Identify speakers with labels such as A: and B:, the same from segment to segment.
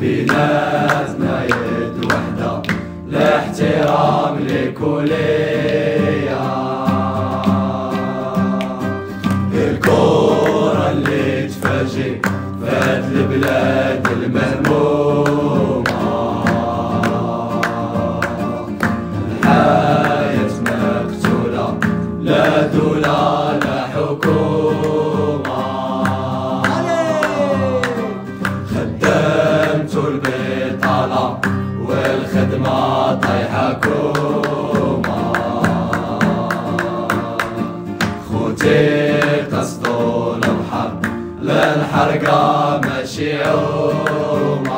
A: بيناتنا يد وحدة لاحترام والخدمة طايحة كومة خوتي قصدوا البحر لا الحرقة ماشي عومة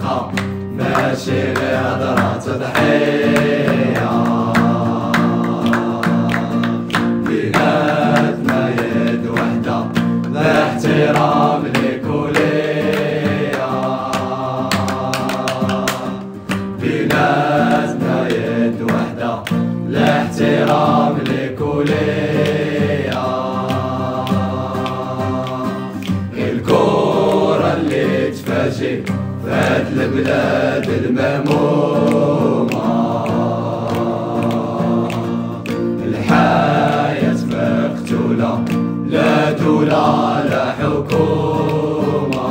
A: والفرقة ماشي غير هضرة تضحية بيناتنا يد وحدة لا احترام لكلية. بيناتنا يد وحدة لا احترام لكلية. الكورة اللي تفاجئ فات البلاد المهمومة الحياة مقتولة لا دولة لا حكومة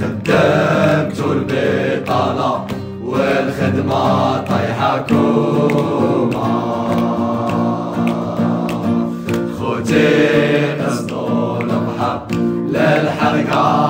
A: خدمتوا البطالة والخدمة طايحة كومة خوتي قصدوا البحر لا الحرقة